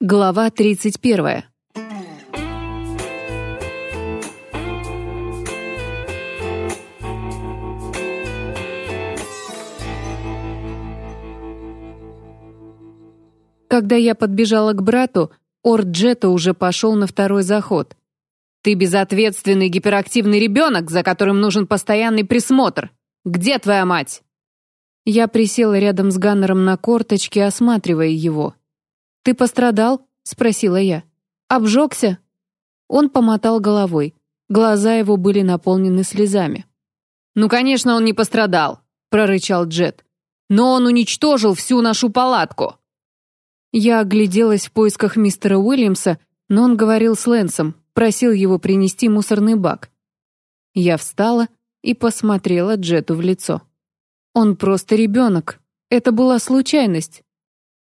Глава 31. Когда я подбежала к брату, Орд Джета уже пошел на второй заход. «Ты безответственный гиперактивный ребенок, за которым нужен постоянный присмотр. Где твоя мать?» Я присела рядом с Ганнером на корточке, осматривая его. «Ты пострадал?» — спросила я. «Обжегся?» Он помотал головой. Глаза его были наполнены слезами. «Ну, конечно, он не пострадал», — прорычал Джет. «Но он уничтожил всю нашу палатку». Я огляделась в поисках мистера Уильямса, но он говорил с Лэнсом, просил его принести мусорный бак. Я встала и посмотрела Джету в лицо. Он просто ребенок. Это была случайность.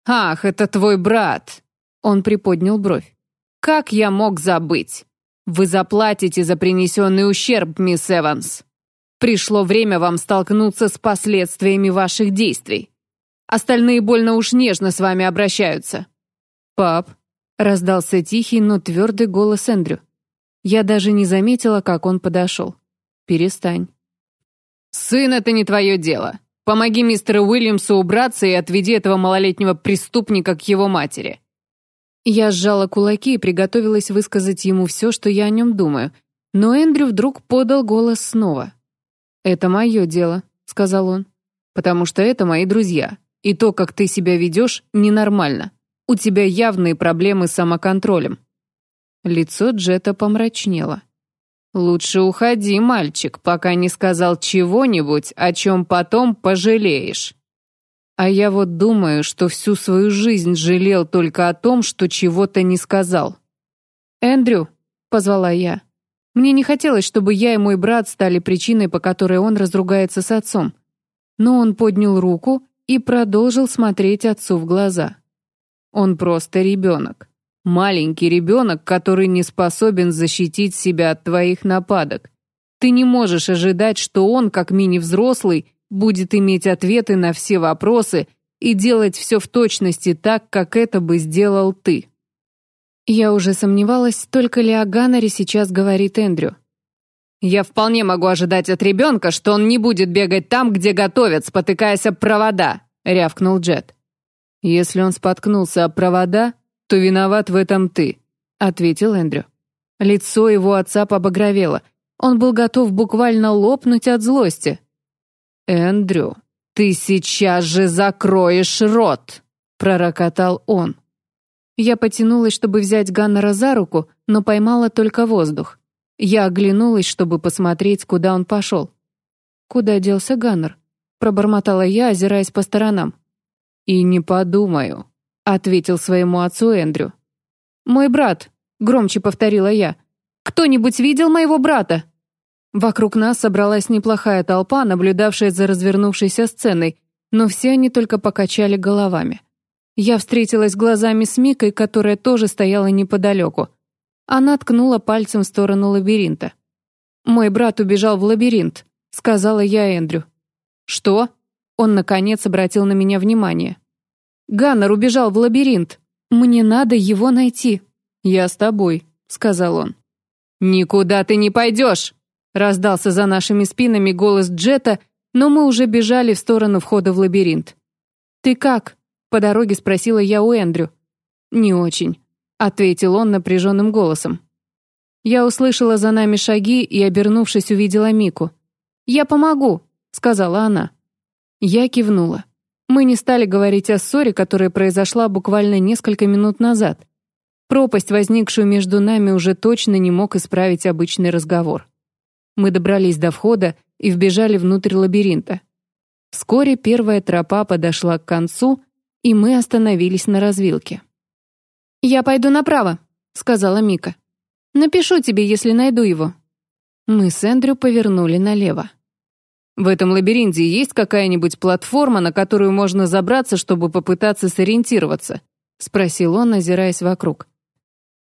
«Ах, это твой брат!» Он приподнял бровь. «Как я мог забыть? Вы заплатите за принесенный ущерб, мисс Эванс. Пришло время вам столкнуться с последствиями ваших действий. Остальные больно уж нежно с вами обращаются». «Пап», — раздался тихий, но твердый голос Эндрю. Я даже не заметила, как он подошел. «Перестань». «Сын — это не твое дело. Помоги мистеру Уильямсу убраться и отведи этого малолетнего преступника к его матери». Я сжала кулаки и приготовилась высказать ему все, что я о нем думаю. Но Эндрю вдруг подал голос снова. «Это мое дело», — сказал он. «Потому что это мои друзья. И то, как ты себя ведешь, ненормально. У тебя явные проблемы с самоконтролем». Лицо Джета помрачнело. «Лучше уходи, мальчик, пока не сказал чего-нибудь, о чем потом пожалеешь». А я вот думаю, что всю свою жизнь жалел только о том, что чего-то не сказал. «Эндрю», — позвала я. Мне не хотелось, чтобы я и мой брат стали причиной, по которой он разругается с отцом. Но он поднял руку и продолжил смотреть отцу в глаза. Он просто ребенок. Маленький ребенок, который не способен защитить себя от твоих нападок. Ты не можешь ожидать, что он, как мини-взрослый, будет иметь ответы на все вопросы и делать все в точности так, как это бы сделал ты. Я уже сомневалась, только ли о Ганнере сейчас говорит Эндрю. «Я вполне могу ожидать от ребенка, что он не будет бегать там, где готовят, спотыкаясь об провода», — рявкнул Джет. «Если он споткнулся об провода, то виноват в этом ты», — ответил Эндрю. Лицо его отца побагровело. Он был готов буквально лопнуть от злости. «Эндрю, ты сейчас же закроешь рот!» — пророкотал он. Я потянулась, чтобы взять Ганнера за руку, но поймала только воздух. Я оглянулась, чтобы посмотреть, куда он пошел. «Куда делся Ганнер?» — пробормотала я, озираясь по сторонам. «И не подумаю», — ответил своему отцу Эндрю. «Мой брат», — громче повторила я. «Кто-нибудь видел моего брата?» Вокруг нас собралась неплохая толпа, наблюдавшая за развернувшейся сценой, но все они только покачали головами. Я встретилась глазами с Микой, которая тоже стояла неподалеку. Она ткнула пальцем в сторону лабиринта. «Мой брат убежал в лабиринт», — сказала я Эндрю. «Что?» Он, наконец, обратил на меня внимание. Ганнер убежал в лабиринт. Мне надо его найти. Я с тобой, сказал он. Никуда ты не пойдешь, раздался за нашими спинами голос Джета, но мы уже бежали в сторону входа в лабиринт. Ты как? По дороге спросила я у Эндрю. Не очень, ответил он напряженным голосом. Я услышала за нами шаги и, обернувшись, увидела Мику. «Я помогу», — сказала она. Я кивнула. Мы не стали говорить о ссоре, которая произошла буквально несколько минут назад. Пропасть, возникшую между нами, уже точно не мог исправить обычный разговор. Мы добрались до входа и вбежали внутрь лабиринта. Вскоре первая тропа подошла к концу, и мы остановились на развилке. «Я пойду направо», — сказала Мика. «Напишу тебе, если найду его». Мы с Эндрю повернули налево. В этом лабиринте есть какая-нибудь платформа, на которую можно забраться, чтобы попытаться сориентироваться?» — спросил он, озираясь вокруг.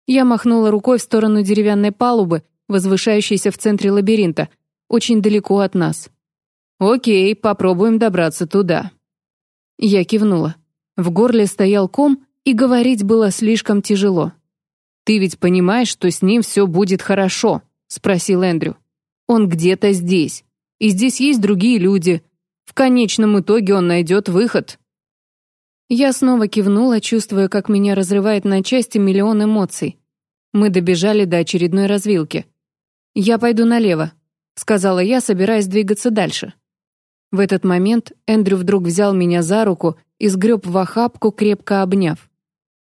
Я махнула рукой в сторону деревянной палубы, возвышающейся в центре лабиринта, очень далеко от нас. «Окей, попробуем добраться туда». Я кивнула. В горле стоял ком, И говорить было слишком тяжело. «Ты ведь понимаешь, что с ним все будет хорошо?» — спросил Эндрю. «Он где-то здесь. И здесь есть другие люди. В конечном итоге он найдет выход». Я снова кивнула, чувствуя, как меня разрывает на части миллион эмоций. Мы добежали до очередной развилки. «Я пойду налево», — сказала я, собираясь двигаться дальше. В этот момент Эндрю вдруг взял меня за руку и сгреб в охапку, крепко обняв.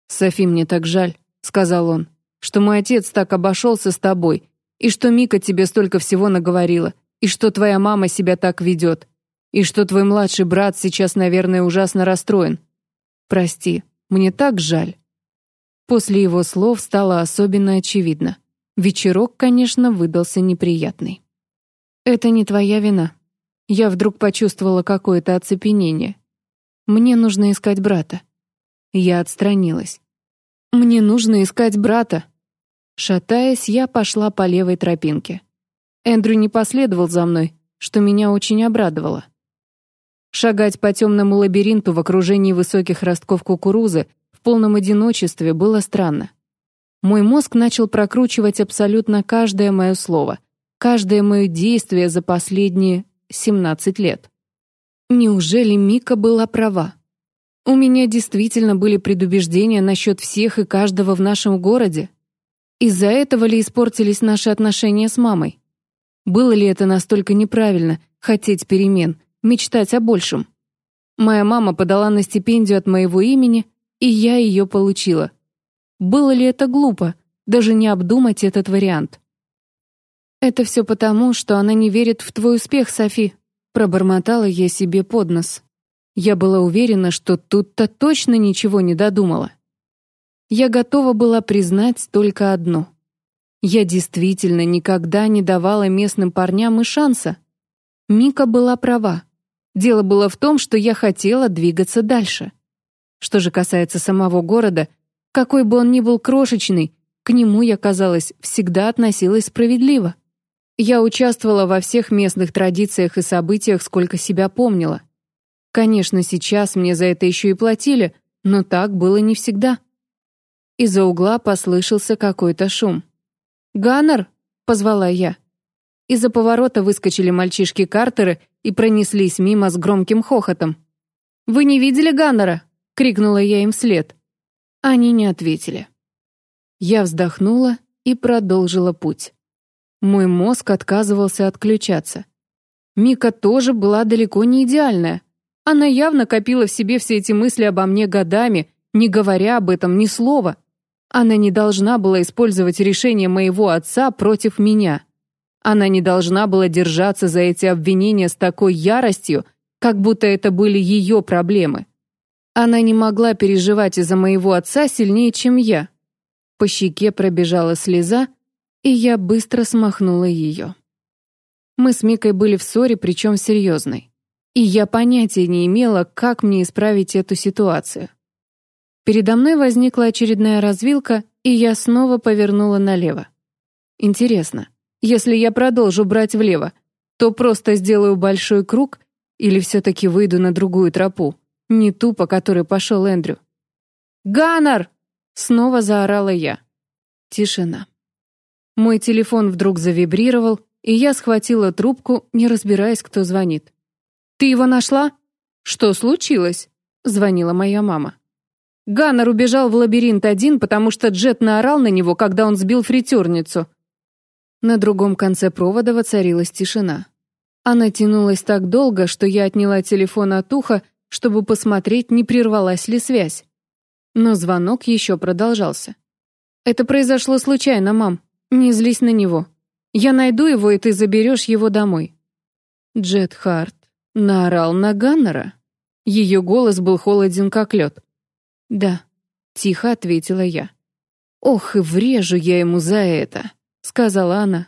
«Софи, мне так жаль», — сказал он, «что мой отец так обошелся с тобой, и что Мика тебе столько всего наговорила, и что твоя мама себя так ведет, и что твой младший брат сейчас, наверное, ужасно расстроен. Прости, мне так жаль». После его слов стало особенно очевидно. Вечерок, конечно, выдался неприятный. «Это не твоя вина», я вдруг почувствовала какое-то оцепенение. Мне нужно искать брата. Я отстранилась. Мне нужно искать брата. Шатаясь, я пошла по левой тропинке. Эндрю не последовал за мной, что меня очень обрадовало. Шагать по темному лабиринту в окружении высоких ростков кукурузы в полном одиночестве было странно. Мой мозг начал прокручивать абсолютно каждое мое слово, каждое мое действие за последние 17 лет. Неужели Мика была права? У меня действительно были предубеждения насчет всех и каждого в нашем городе. Из-за этого ли испортились наши отношения с мамой? Было ли это настолько неправильно — хотеть перемен, мечтать о большем? Моя мама подала на стипендию от моего имени, и я ее получила. Было ли это глупо, даже не обдумать этот вариант? «Это все потому, что она не верит в твой успех, Софи», пробормотала я себе под нос. Я была уверена, что тут-то точно ничего не додумала. Я готова была признать только одно. Я действительно никогда не давала местным парням и шанса. Мика была права. Дело было в том, что я хотела двигаться дальше. Что же касается самого города, какой бы он ни был крошечный, к нему я, казалось, всегда относилась справедливо. Я участвовала во всех местных традициях и событиях, сколько себя помнила. Конечно, сейчас мне за это еще и платили, но так было не всегда. Из-за угла послышался какой-то шум. «Ганнер!» — позвала я. Из-за поворота выскочили мальчишки-картеры и пронеслись мимо с громким хохотом. «Вы не видели Ганнера?» — крикнула я им вслед. Они не ответили. Я вздохнула и продолжила путь. Мой мозг отказывался отключаться. Мика тоже была далеко не идеальная. Она явно копила в себе все эти мысли обо мне годами, не говоря об этом ни слова. Она не должна была использовать решение моего отца против меня. Она не должна была держаться за эти обвинения с такой яростью, как будто это были ее проблемы. Она не могла переживать из-за моего отца сильнее, чем я. По щеке пробежала слеза, и я быстро смахнула ее. Мы с Микой были в ссоре, причем серьезной. И я понятия не имела, как мне исправить эту ситуацию. Передо мной возникла очередная развилка, и я снова повернула налево. Интересно, если я продолжу брать влево, то просто сделаю большой круг или все-таки выйду на другую тропу, не ту, по которой пошел Эндрю. «Ганнер!» — снова заорала я. Тишина. Мой телефон вдруг завибрировал, и я схватила трубку, не разбираясь, кто звонит. «Ты его нашла?» «Что случилось?» — звонила моя мама. Ганнер убежал в лабиринт один, потому что Джет наорал на него, когда он сбил фритюрницу. На другом конце провода воцарилась тишина. Она тянулась так долго, что я отняла телефон от уха, чтобы посмотреть, не прервалась ли связь. Но звонок еще продолжался. «Это произошло случайно, мам», «Не злись на него. Я найду его, и ты заберешь его домой». Джет Харт наорал на Ганнера. Ее голос был холоден, как лед. «Да», — тихо ответила я. «Ох, и врежу я ему за это», — сказала она.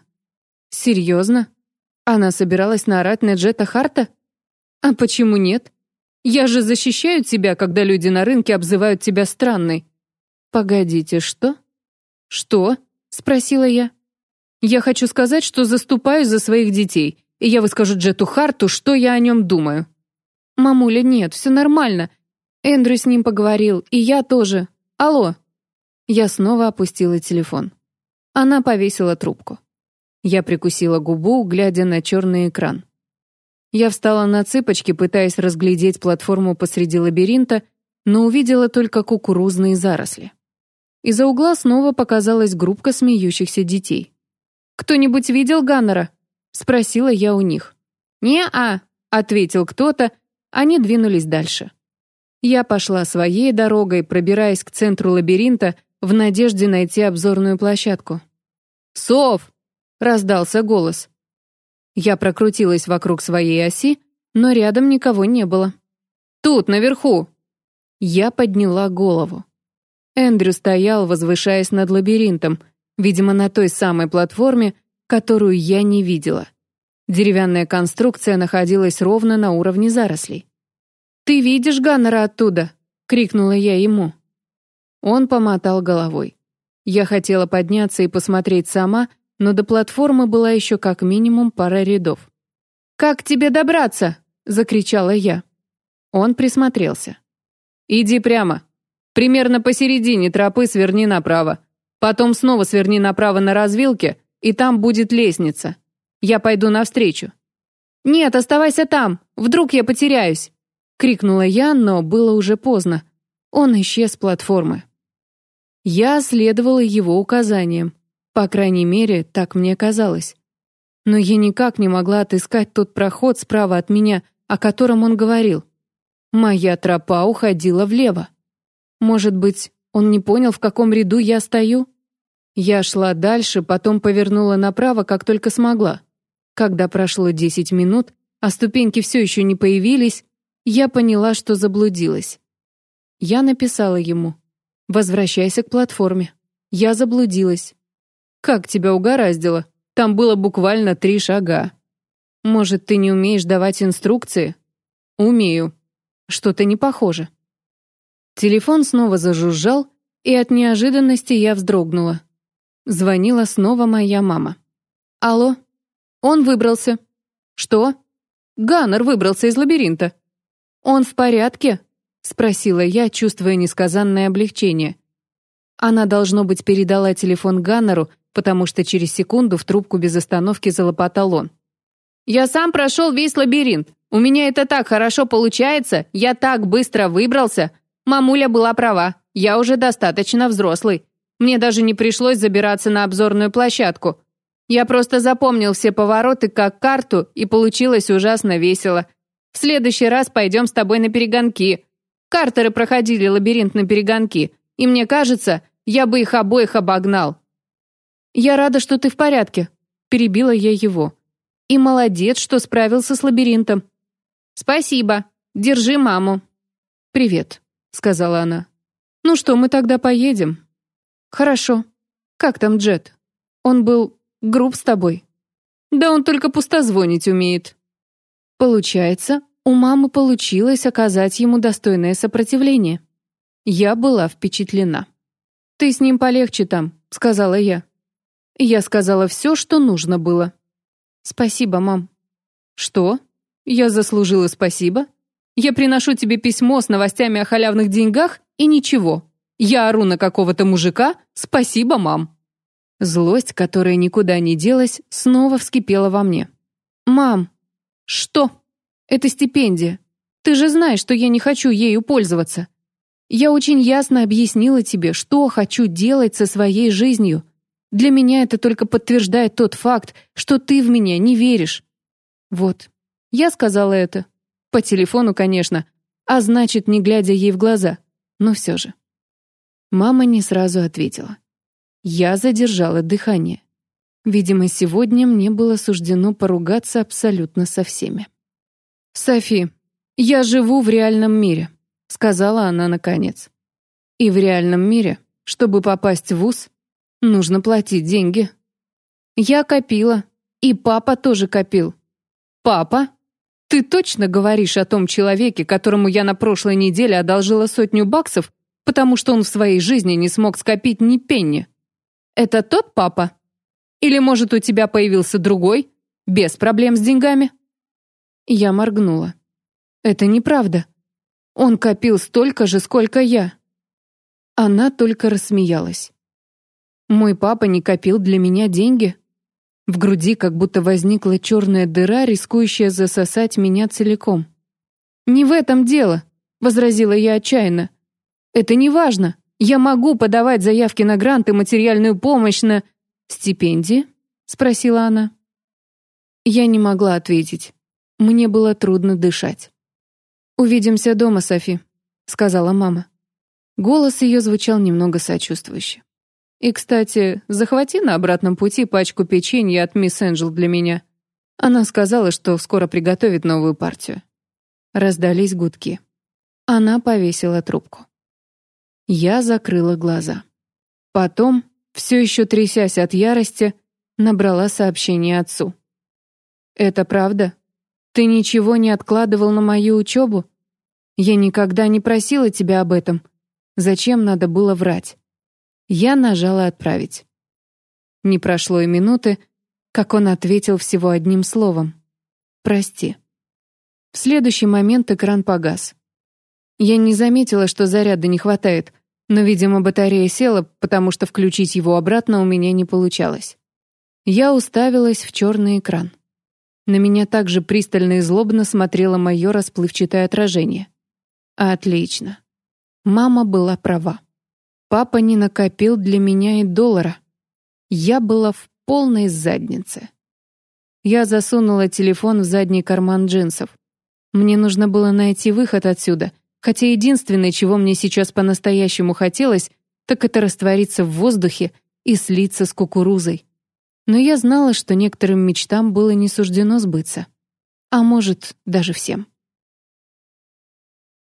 «Серьезно? Она собиралась наорать на Джета Харта? А почему нет? Я же защищаю тебя, когда люди на рынке обзывают тебя странной». «Погодите, что?» «Что?» — спросила я. «Я хочу сказать, что заступаюсь за своих детей, и я выскажу Джету Харту, что я о нем думаю». «Мамуля, нет, все нормально. Эндрю с ним поговорил, и я тоже. Алло. Я снова опустила телефон. Она повесила трубку. Я прикусила губу, глядя на черный экран. Я встала на цыпочки, пытаясь разглядеть платформу посреди лабиринта, но увидела только кукурузные заросли. Из-за угла снова показалась группка смеющихся детей. «Кто-нибудь видел Ганнера?» — спросила я у них. «Не-а», — ответил кто-то, они двинулись дальше. Я пошла своей дорогой, пробираясь к центру лабиринта в надежде найти обзорную площадку. «Сов!» — раздался голос. Я прокрутилась вокруг своей оси, но рядом никого не было. «Тут, наверху!» Я подняла голову. Эндрю стоял, возвышаясь над лабиринтом, видимо, на той самой платформе, которую я не видела. Деревянная конструкция находилась ровно на уровне зарослей. «Ты видишь Ганнера оттуда?» — крикнула я ему. Он помотал головой. Я хотела подняться и посмотреть сама, но до платформы была еще как минимум пара рядов. «Как тебе добраться?» — закричала я. Он присмотрелся. «Иди прямо», Примерно посередине тропы сверни направо. Потом снова сверни направо на развилке, и там будет лестница. Я пойду навстречу». «Нет, оставайся там, вдруг я потеряюсь!» Крикнула я, но было уже поздно. Он исчез с платформы. Я следовала его указаниям. По крайней мере, так мне казалось. Но я никак не могла отыскать тот проход справа от меня, о котором он говорил. Моя тропа уходила влево. Может быть, он не понял, в каком ряду я стою? Я шла дальше, потом повернула направо, как только смогла. Когда прошло десять минут, а ступеньки все еще не появились, я поняла, что заблудилась. Я написала ему. «Возвращайся к платформе. Я заблудилась». «Как тебя угораздило? Там было буквально три шага». «Может, ты не умеешь давать инструкции?» «Умею. Что-то не похоже». Телефон снова зажужжал, и от неожиданности я вздрогнула. Звонила снова моя мама. «Алло? Он выбрался». «Что?» «Ганнер выбрался из лабиринта». «Он в порядке?» — спросила я, чувствуя несказанное облегчение. Она, должно быть, передала телефон Ганнеру, потому что через секунду в трубку без остановки залопотал он. «Я сам прошел весь лабиринт. У меня это так хорошо получается, я так быстро выбрался. Мамуля была права, я уже достаточно взрослый. Мне даже не пришлось забираться на обзорную площадку. Я просто запомнил все повороты как карту, и получилось ужасно весело. В следующий раз пойдем с тобой на перегонки. Картеры проходили лабиринт на перегонки, и мне кажется, я бы их обоих обогнал. «Я рада, что ты в порядке», — перебила я его. «И молодец, что справился с лабиринтом». «Спасибо. Держи маму». «Привет», — сказала она. «Ну что, мы тогда поедем?» «Хорошо. Как там Джет? Он был груб с тобой?» «Да он только пустозвонить умеет». Получается, у мамы получилось оказать ему достойное сопротивление. Я была впечатлена. «Ты с ним полегче там», — сказала я. Я сказала все, что нужно было. «Спасибо, мам». «Что? Я заслужила спасибо?» Я приношу тебе письмо с новостями о халявных деньгах и ничего. Я ору на какого-то мужика, спасибо, мам». Злость, которая никуда не делась, снова вскипела во мне. «Мам!» «Что?» «Это стипендия. Ты же знаешь, что я не хочу ею пользоваться. Я очень ясно объяснила тебе, что хочу делать со своей жизнью. Для меня это только подтверждает тот факт, что ты в меня не веришь. Вот, я сказала это. По телефону, конечно, а значит, не глядя ей в глаза, но все же. Мама не сразу ответила. Я задержала дыхание. Видимо, сегодня мне было суждено поругаться абсолютно со всеми. «Софи, я живу в реальном мире», — сказала она наконец. «И в реальном мире, чтобы попасть в ВУЗ, нужно платить деньги». Я копила, и папа тоже копил. «Папа?» «Ты точно говоришь о том человеке, которому я на прошлой неделе одолжила сотню баксов, потому что он в своей жизни не смог скопить ни пенни? Это тот папа? Или, может, у тебя появился другой, без проблем с деньгами?» Я моргнула. «Это неправда. Он копил столько же, сколько я». Она только рассмеялась. Мой папа не копил для меня деньги? В груди как будто возникла черная дыра, рискующая засосать меня целиком. «Не в этом дело», — возразила я отчаянно. «Это не важно. Я могу подавать заявки на гранты, материальную помощь, на...» «Стипендии?» — спросила она. Я не могла ответить. Мне было трудно дышать. «Увидимся дома, Софи», — сказала мама. Голос ее звучал немного сочувствующе. «И, кстати, захвати на обратном пути пачку печенья от мисс Энджел для меня. Она сказала, что скоро приготовит новую партию». Раздались гудки. Она повесила трубку. Я закрыла глаза. Потом, все еще трясясь от ярости, набрала сообщение отцу. «Это правда? Ты ничего не откладывал на мою учебу? Я никогда не просила тебя об этом. Зачем надо было врать?» Я нажала «Отправить». Не прошло и минуты, как он ответил всего одним словом. «Прости». В следующий момент экран погас. Я не заметила, что заряда не хватает, но, видимо, батарея села, потому что включить его обратно у меня не получалось. Я уставилась в черный экран. На меня также пристально и злобно смотрело мое расплывчатое отражение. Отлично. Мама была права. Папа не накопил для меня и доллара. Я была в полной заднице. Я засунула телефон в задний карман джинсов. Мне нужно было найти выход отсюда, хотя единственное, чего мне сейчас по-настоящему хотелось, так это раствориться в воздухе и слиться с кукурузой. Но я знала, что некоторым мечтам было не суждено сбыться. А может, даже всем.